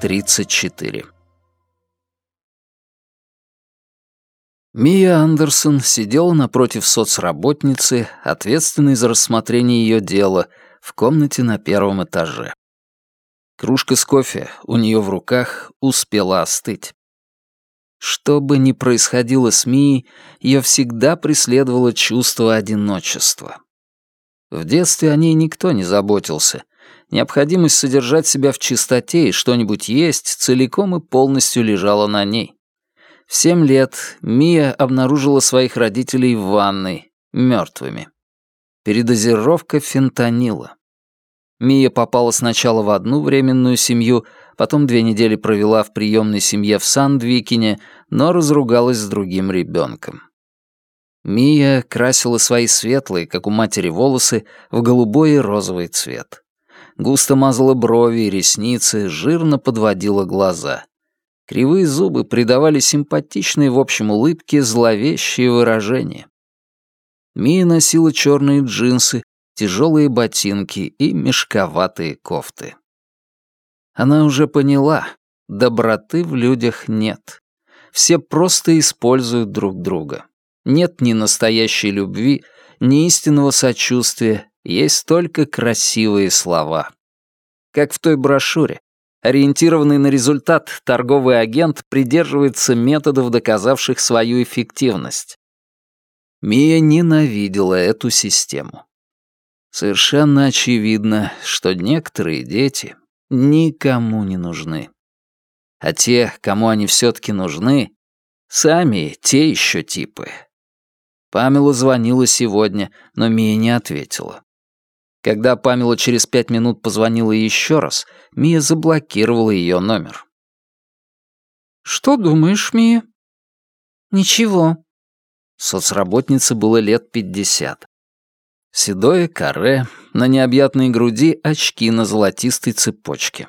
Тридцать четыре. Мия Андерсон сидела напротив соцработницы, ответственной за рассмотрение ее дела, в комнате на первом этаже. Кружка с кофе у нее в руках успела остыть. Что бы ни происходило с Мией, ее всегда преследовало чувство одиночества. В детстве о ней никто не заботился. Необходимость содержать себя в чистоте и что-нибудь есть целиком и полностью лежала на ней. В семь лет Мия обнаружила своих родителей в ванной, мертвыми. Передозировка фентанила. Мия попала сначала в одну временную семью, потом две недели провела в приемной семье в Сандвикине, но разругалась с другим ребенком. Мия красила свои светлые, как у матери, волосы в голубой и розовый цвет. Густо мазала брови и ресницы, жирно подводила глаза. Кривые зубы придавали симпатичной в общем улыбке зловещие выражения. Мия носила черные джинсы, тяжелые ботинки и мешковатые кофты. Она уже поняла, доброты в людях нет. Все просто используют друг друга. Нет ни настоящей любви, ни истинного сочувствия, есть только красивые слова. Как в той брошюре. Ориентированный на результат, торговый агент придерживается методов, доказавших свою эффективность. Мия ненавидела эту систему. Совершенно очевидно, что некоторые дети никому не нужны. А те, кому они все-таки нужны, сами те еще типы. Памела звонила сегодня, но Мия не ответила. Когда Памела через пять минут позвонила еще раз, Мия заблокировала ее номер. «Что думаешь, Мия?» «Ничего». Соцработнице было лет пятьдесят. Седое каре, на необъятной груди очки на золотистой цепочке.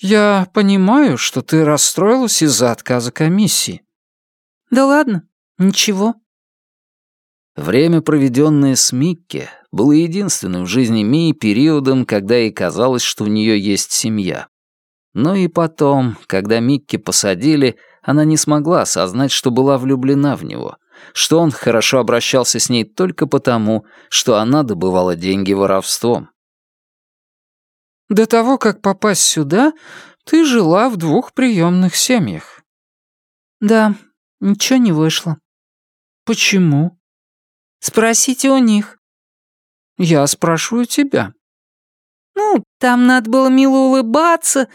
«Я понимаю, что ты расстроилась из-за отказа комиссии». «Да ладно, ничего». Время, проведенное с Микки, было единственным в жизни Мии периодом, когда ей казалось, что у нее есть семья. Но и потом, когда Микки посадили, она не смогла осознать, что была влюблена в него — что он хорошо обращался с ней только потому, что она добывала деньги воровством. «До того, как попасть сюда, ты жила в двух приемных семьях». «Да, ничего не вышло». «Почему?» «Спросите у них». «Я спрашиваю тебя». «Ну, там надо было мило улыбаться,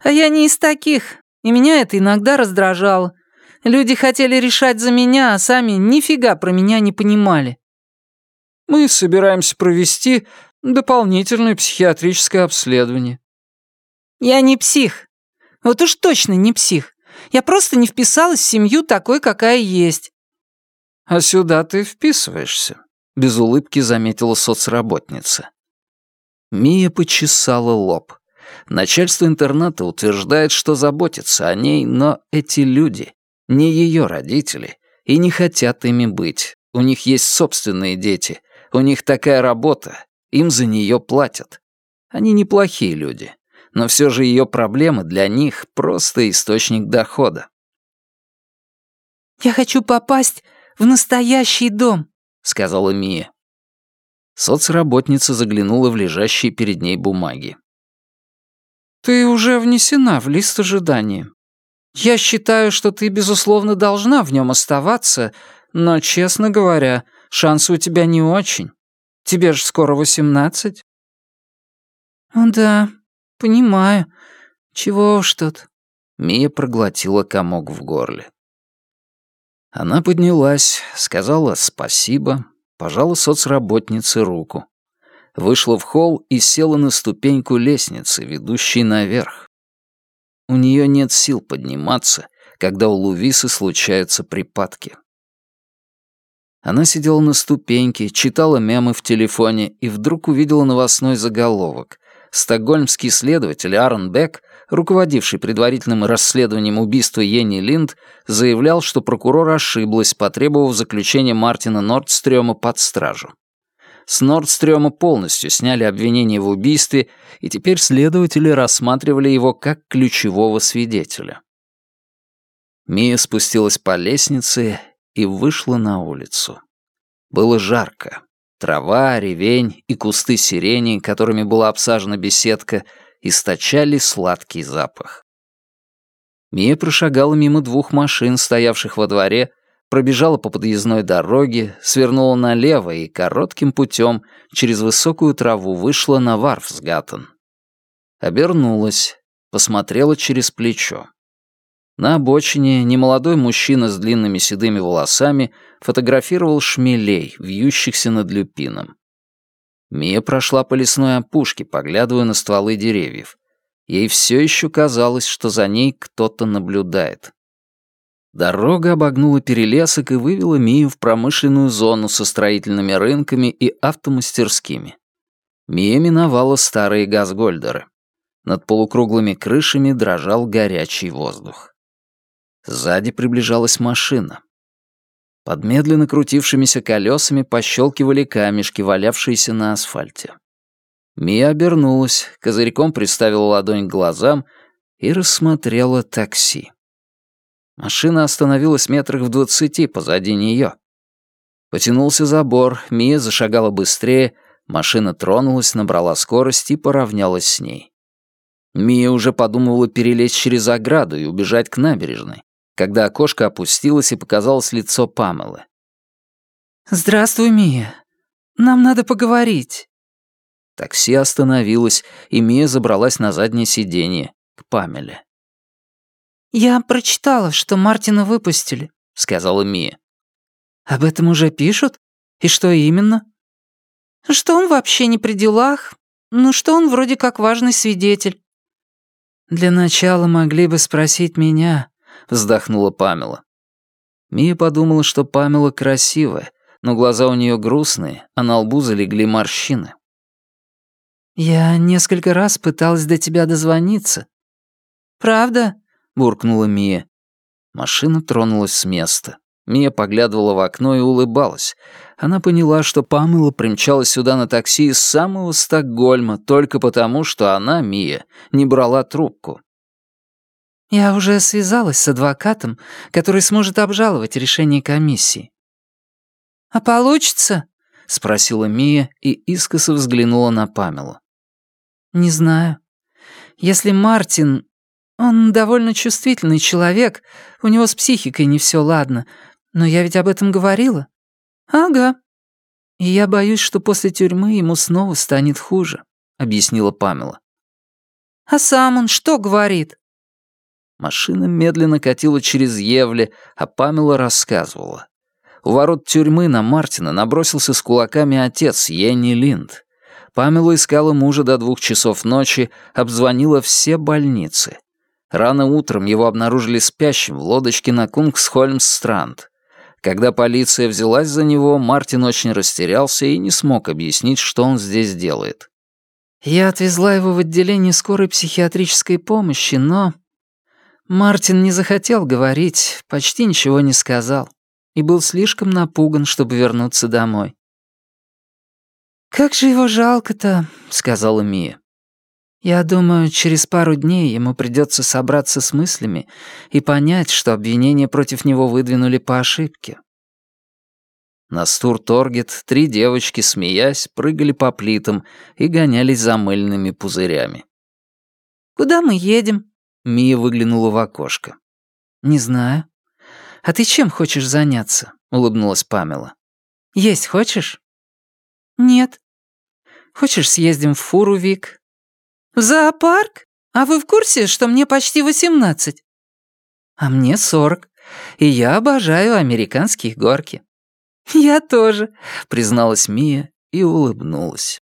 а я не из таких, и меня это иногда раздражало. Люди хотели решать за меня, а сами нифига про меня не понимали. Мы собираемся провести дополнительное психиатрическое обследование. Я не псих. Вот уж точно не псих. Я просто не вписалась в семью такой, какая есть. А сюда ты вписываешься, без улыбки заметила соцработница. Мия почесала лоб. Начальство интерната утверждает, что заботится о ней, но эти люди не ее родители и не хотят ими быть. У них есть собственные дети, у них такая работа, им за нее платят. Они неплохие люди, но все же ее проблемы для них просто источник дохода. «Я хочу попасть в настоящий дом», — сказала Мия. Соцработница заглянула в лежащие перед ней бумаги. «Ты уже внесена в лист ожидания. Я считаю, что ты, безусловно, должна в нем оставаться, но, честно говоря, шансы у тебя не очень. Тебе же скоро восемнадцать». «Да, понимаю. Чего уж тут». Мия проглотила комок в горле. Она поднялась, сказала спасибо, пожала соцработнице руку. Вышла в холл и села на ступеньку лестницы, ведущей наверх. У нее нет сил подниматься, когда у Лувисы случаются припадки. Она сидела на ступеньке, читала мемы в телефоне и вдруг увидела новостной заголовок. Стокгольмский следователь Аарон Бек руководивший предварительным расследованием убийства Йенни Линд, заявлял, что прокурор ошиблась, потребовав заключения Мартина Нордстрёма под стражу. С Нордстрёма полностью сняли обвинение в убийстве, и теперь следователи рассматривали его как ключевого свидетеля. Мия спустилась по лестнице и вышла на улицу. Было жарко. Трава, ревень и кусты сирени, которыми была обсажена беседка, источали сладкий запах. Мия прошагала мимо двух машин, стоявших во дворе, пробежала по подъездной дороге, свернула налево и коротким путем через высокую траву вышла на Варфсгаттен. Обернулась, посмотрела через плечо. На обочине немолодой мужчина с длинными седыми волосами фотографировал шмелей, вьющихся над люпином. Мия прошла по лесной опушке, поглядывая на стволы деревьев. Ей все еще казалось, что за ней кто-то наблюдает. Дорога обогнула перелесок и вывела Мию в промышленную зону со строительными рынками и автомастерскими. Мия миновала старые газгольдеры. Над полукруглыми крышами дрожал горячий воздух. Сзади приближалась машина. Под медленно крутившимися колесами пощелкивали камешки, валявшиеся на асфальте. Мия обернулась, козырьком приставила ладонь к глазам и рассмотрела такси. Машина остановилась метрах в двадцати позади нее. Потянулся забор, Мия зашагала быстрее, машина тронулась, набрала скорость и поравнялась с ней. Мия уже подумывала перелезть через ограду и убежать к набережной когда окошко опустилось и показалось лицо Памелы. «Здравствуй, Мия. Нам надо поговорить». Такси остановилось, и Мия забралась на заднее сиденье, к Памеле. «Я прочитала, что Мартина выпустили», — сказала Мия. «Об этом уже пишут? И что именно?» «Что он вообще не при делах, ну что он вроде как важный свидетель». «Для начала могли бы спросить меня, — вздохнула Памела. Мия подумала, что Памела красивая, но глаза у нее грустные, а на лбу залегли морщины. «Я несколько раз пыталась до тебя дозвониться». «Правда?» — буркнула Мия. Машина тронулась с места. Мия поглядывала в окно и улыбалась. Она поняла, что Памела примчалась сюда на такси из самого Стокгольма только потому, что она, Мия, не брала трубку. Я уже связалась с адвокатом, который сможет обжаловать решение комиссии. «А получится?» — спросила Мия и искоса взглянула на Памелу. «Не знаю. Если Мартин... Он довольно чувствительный человек, у него с психикой не все ладно, но я ведь об этом говорила». «Ага». «И я боюсь, что после тюрьмы ему снова станет хуже», — объяснила Памела. «А сам он что говорит?» Машина медленно катила через Евле, а Памела рассказывала. У ворот тюрьмы на Мартина набросился с кулаками отец Йенни Линд. Памела искала мужа до двух часов ночи, обзвонила все больницы. Рано утром его обнаружили спящим в лодочке на Кунгсхольмс-Странд. Когда полиция взялась за него, Мартин очень растерялся и не смог объяснить, что он здесь делает. «Я отвезла его в отделение скорой психиатрической помощи, но Мартин не захотел говорить, почти ничего не сказал и был слишком напуган, чтобы вернуться домой. «Как же его жалко-то», — сказала Мия. «Я думаю, через пару дней ему придется собраться с мыслями и понять, что обвинения против него выдвинули по ошибке». На Стур-Торгет три девочки, смеясь, прыгали по плитам и гонялись за мыльными пузырями. «Куда мы едем?» Мия выглянула в окошко. «Не знаю. А ты чем хочешь заняться?» — улыбнулась Памела. «Есть хочешь?» «Нет». «Хочешь, съездим в фуру, Вик?» «В зоопарк? А вы в курсе, что мне почти восемнадцать?» «А мне сорок, и я обожаю американские горки». «Я тоже», — призналась Мия и улыбнулась.